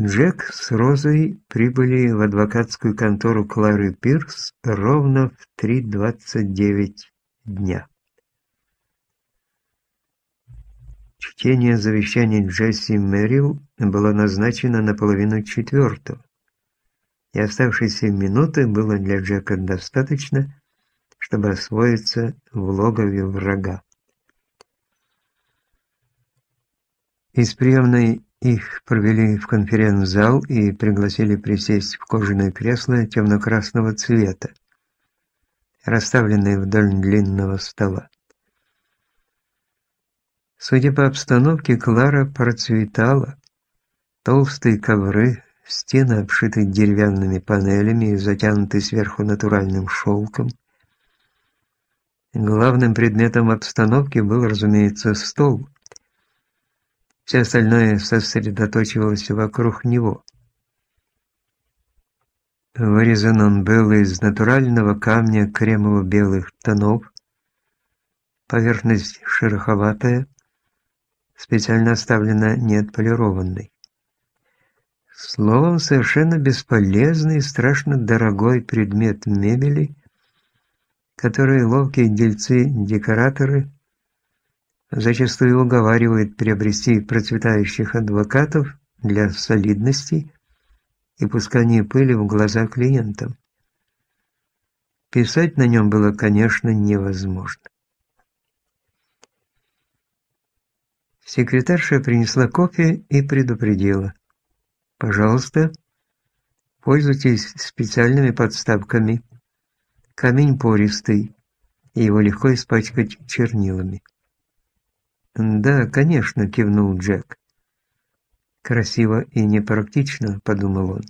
Джек с Розой прибыли в адвокатскую контору Клары Пирс ровно в 3.29 дня. Чтение завещания Джесси Мэрил было назначено на половину четвертого, и оставшиеся минуты было для Джека достаточно, чтобы освоиться в логове врага. Из приемной их провели в конференц-зал и пригласили присесть в кожаное кресло темно-красного цвета, расставленное вдоль длинного стола. Судя по обстановке, Клара процветала. Толстые ковры, стены обшиты деревянными панелями и затянуты сверху натуральным шелком. Главным предметом обстановки был, разумеется, стол – все остальное сосредоточивалось вокруг него. Вырезан он был из натурального камня кремово-белых тонов, поверхность шероховатая, специально оставлена неотполированной. Словом, совершенно бесполезный и страшно дорогой предмет мебели, который ловкие дельцы-декораторы зачастую уговаривает приобрести процветающих адвокатов для солидности и пускания пыли в глаза клиентам. Писать на нем было, конечно, невозможно. Секретарша принесла кофе и предупредила. «Пожалуйста, пользуйтесь специальными подставками. Камень пористый, и его легко испачкать чернилами». «Да, конечно», — кивнул Джек. «Красиво и непрактично», — подумал он.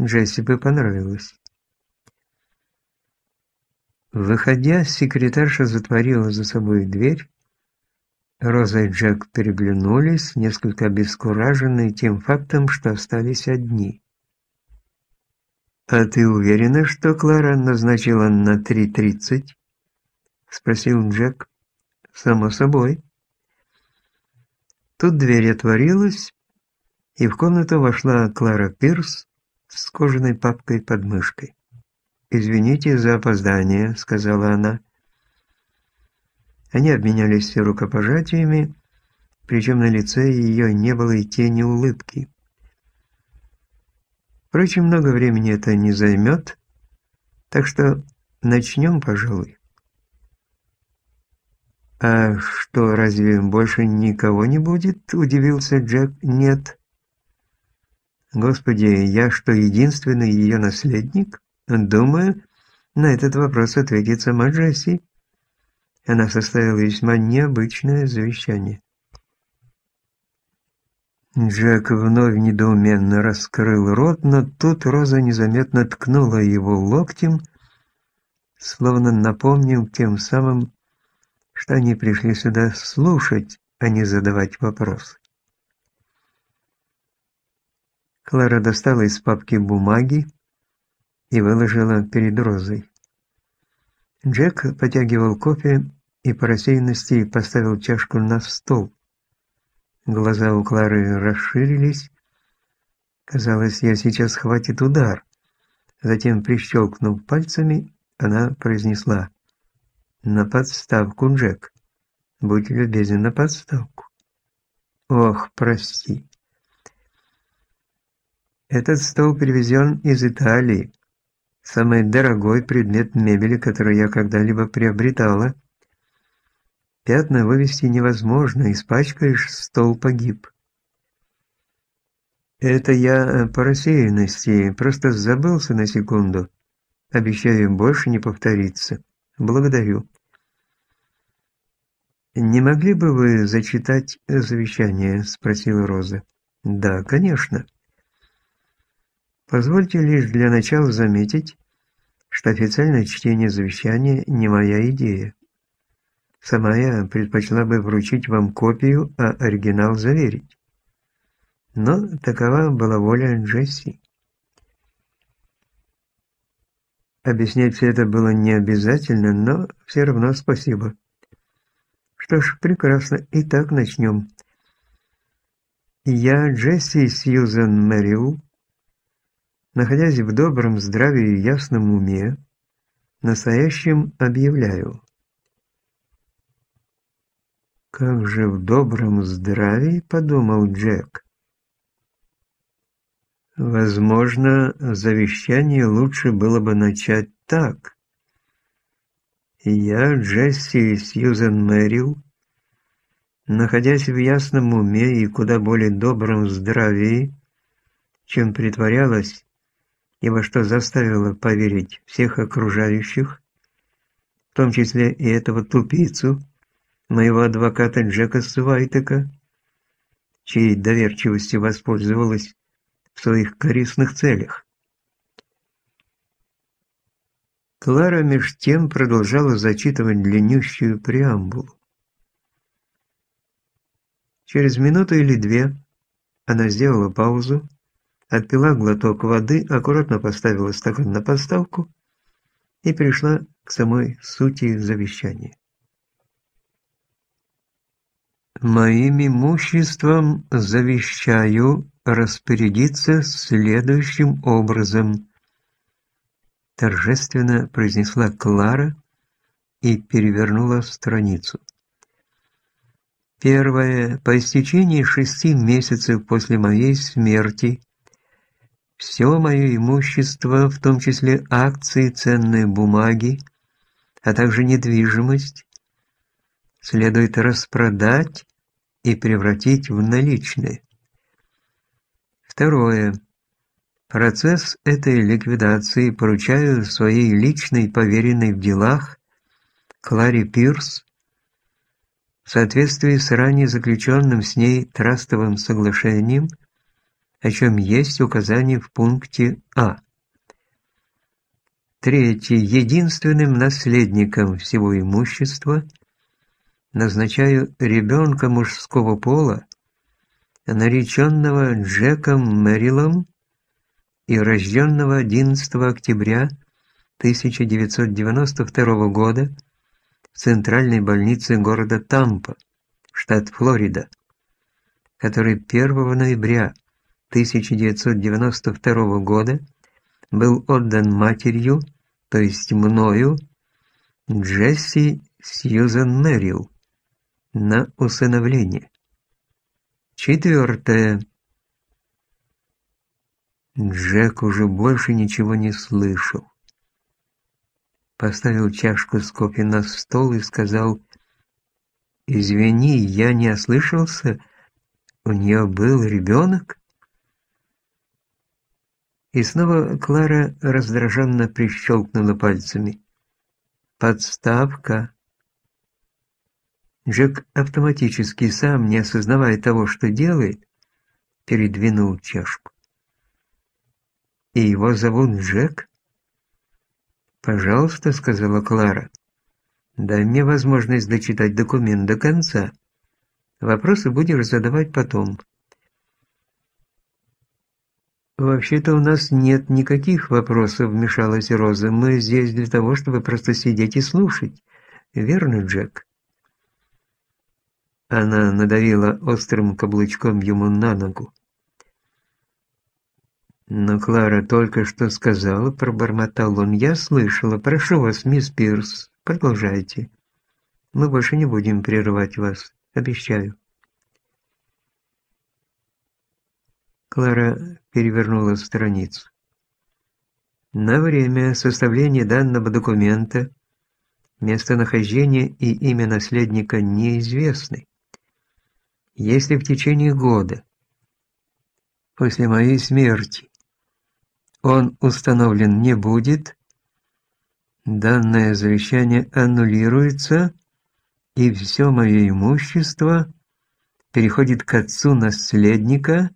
Джесси бы понравилось. Выходя, секретарша затворила за собой дверь. Роза и Джек переглянулись, несколько обескураженные тем фактом, что остались одни. «А ты уверена, что Клара назначила на 3.30?» — спросил Джек. Само собой. Тут дверь отворилась, и в комнату вошла Клара Пирс с кожаной папкой под мышкой. «Извините за опоздание», — сказала она. Они обменялись рукопожатиями, причем на лице ее не было и тени улыбки. Впрочем, много времени это не займет, так что начнем, пожалуй. «А что, разве больше никого не будет?» – удивился Джек. «Нет». «Господи, я что, единственный ее наследник?» «Думаю, на этот вопрос ответит сама Джесси». Она составила весьма необычное завещание. Джек вновь недоуменно раскрыл рот, но тут Роза незаметно ткнула его локтем, словно напомнил тем самым, что они пришли сюда слушать, а не задавать вопросы. Клара достала из папки бумаги и выложила перед Розой. Джек потягивал кофе и по рассеянности поставил чашку на стол. Глаза у Клары расширились. Казалось, я сейчас хватит удар. Затем, прищелкнув пальцами, она произнесла на подставку, Джек. Будь любезен на подставку. Ох, прости. Этот стол привезен из Италии. Самый дорогой предмет мебели, который я когда-либо приобретала. Пятна вывести невозможно, испачкаешь, стол погиб. Это я по рассеянности, просто забылся на секунду. Обещаю больше не повториться. Благодарю. «Не могли бы вы зачитать завещание?» – спросила Роза. «Да, конечно». Позвольте лишь для начала заметить, что официальное чтение завещания не моя идея. Сама я предпочла бы вручить вам копию, а оригинал заверить. Но такова была воля Джесси. Объяснять все это было не обязательно, но все равно спасибо. Что ж, прекрасно. Итак, начнем. Я, Джесси Сьюзен Мэрил, находясь в добром здравии и ясном уме, настоящем объявляю. «Как же в добром здравии?» – подумал Джек. Возможно, завещание лучше было бы начать так. Я, Джесси Сьюзен Мэрил, находясь в ясном уме и куда более добром здравии, чем притворялась и во что заставила поверить всех окружающих, в том числе и этого тупицу, моего адвоката Джека Свайтека, чьей доверчивостью воспользовалась в своих корыстных целях. Клара меж тем продолжала зачитывать длиннющую преамбулу. Через минуту или две она сделала паузу, отпила глоток воды, аккуратно поставила стакан на подставку и перешла к самой сути завещания. «Моим имуществом завещаю распорядиться следующим образом», торжественно произнесла Клара и перевернула страницу. Первое. По истечении шести месяцев после моей смерти все мое имущество, в том числе акции, ценные бумаги, а также недвижимость, следует распродать и превратить в наличные. Второе. Процесс этой ликвидации поручаю своей личной поверенной в делах Кларе Пирс в соответствии с ранее заключенным с ней трастовым соглашением, о чем есть указание в пункте А. Третье. Единственным наследником всего имущества назначаю ребенка мужского пола, нареченного Джеком Мэрилом и рожденного 11 октября 1992 года в центральной больнице города Тампа, штат Флорида, который 1 ноября 1992 года был отдан матерью, то есть мною, Джесси Сьюзен Мэрил, на усыновление. Четвертое. Джек уже больше ничего не слышал поставил чашку с кофе на стол и сказал, «Извини, я не ослышался, у нее был ребенок?» И снова Клара раздраженно прищелкнула пальцами. «Подставка!» Джек автоматически, сам не осознавая того, что делает, передвинул чашку. «И его зовут Джек?» «Пожалуйста», — сказала Клара. «Дай мне возможность дочитать документ до конца. Вопросы будешь задавать потом». «Вообще-то у нас нет никаких вопросов», — вмешалась Роза. «Мы здесь для того, чтобы просто сидеть и слушать. Верно, Джек?» Она надавила острым каблучком ему на ногу. «Но Клара только что сказала», — пробормотал он. «Я слышала. Прошу вас, мисс Пирс, продолжайте. Мы больше не будем прерывать вас. Обещаю». Клара перевернула страницу. На время составления данного документа местонахождение и имя наследника неизвестны. Если в течение года после моей смерти он установлен не будет, данное завещание аннулируется, и все мое имущество переходит к отцу наследника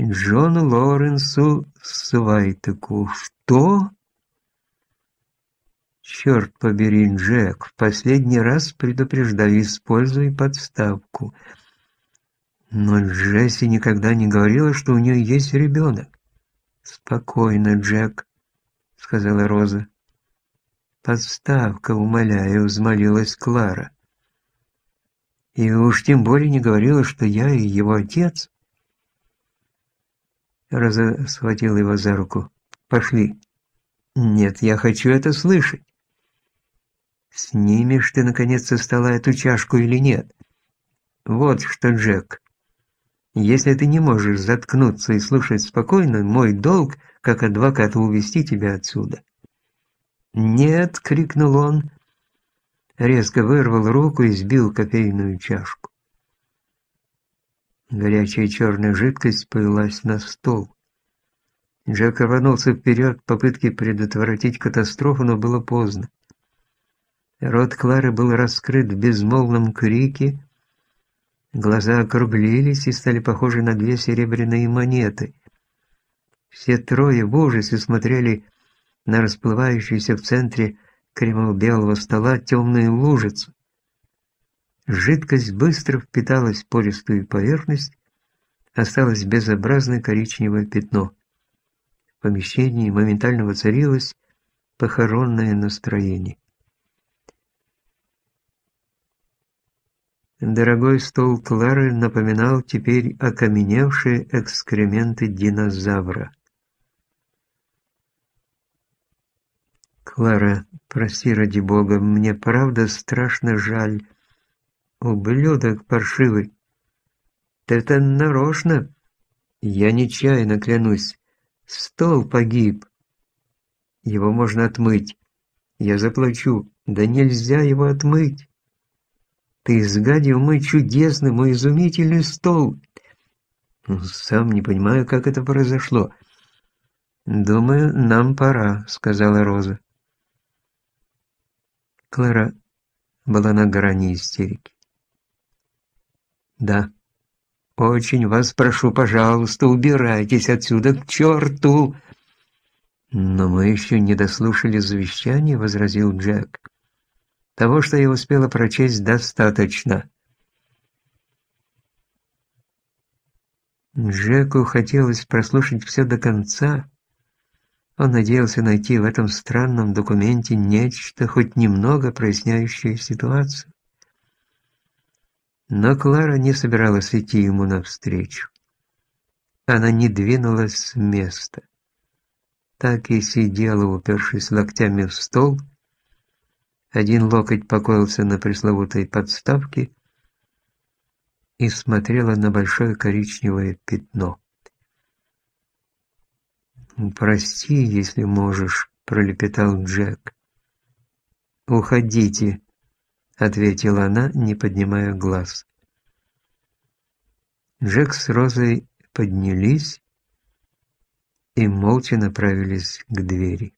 Джону Лоренсу Свайтеку. Что? Черт побери, Джек, в последний раз предупреждаю, используй подставку. Но Джесси никогда не говорила, что у нее есть ребенок. «Спокойно, Джек», — сказала Роза. «Подставка, умоляю», — взмолилась Клара. «И уж тем более не говорила, что я и его отец». Роза схватила его за руку. «Пошли». «Нет, я хочу это слышать». «Снимешь ты, наконец, со стола эту чашку или нет?» «Вот что, Джек. Если ты не можешь заткнуться и слушать спокойно, мой долг, как адвокат, увести тебя отсюда». «Нет!» — крикнул он. Резко вырвал руку и сбил кофейную чашку. Горячая черная жидкость полилась на стол. Джек рванулся вперед в попытке предотвратить катастрофу, но было поздно. Рот Клары был раскрыт в безмолвном крике, глаза округлились и стали похожи на две серебряные монеты. Все трое в ужасе смотрели на расплывающуюся в центре кремово-белого стола темную лужицу. Жидкость быстро впиталась в пористую поверхность, осталось безобразное коричневое пятно. В помещении моментально воцарилось похоронное настроение. Дорогой стол Клары напоминал теперь окаменевшие экскременты динозавра. «Клара, прости ради бога, мне правда страшно жаль. Ублюдок паршивый. Ты это нарочно? Я нечаянно клянусь. Стол погиб. Его можно отмыть. Я заплачу. Да нельзя его отмыть. Ты изгадил мой чудесный, мой изумительный стол. Ну, сам не понимаю, как это произошло. Думаю, нам пора, сказала Роза. Клара была на грани истерики. Да. Очень вас прошу, пожалуйста, убирайтесь отсюда к черту. Но мы еще не дослушали завещание, возразил Джек. Того, что я успела прочесть, достаточно. Джеку хотелось прослушать все до конца. Он надеялся найти в этом странном документе нечто, хоть немного проясняющее ситуацию. Но Клара не собиралась идти ему навстречу. Она не двинулась с места. Так и сидела, упершись локтями в стол, один локоть покоился на пресловутой подставке и смотрела на большое коричневое пятно. «Прости, если можешь», — пролепетал Джек. «Уходите», — ответила она, не поднимая глаз. Джек с Розой поднялись и молча направились к двери.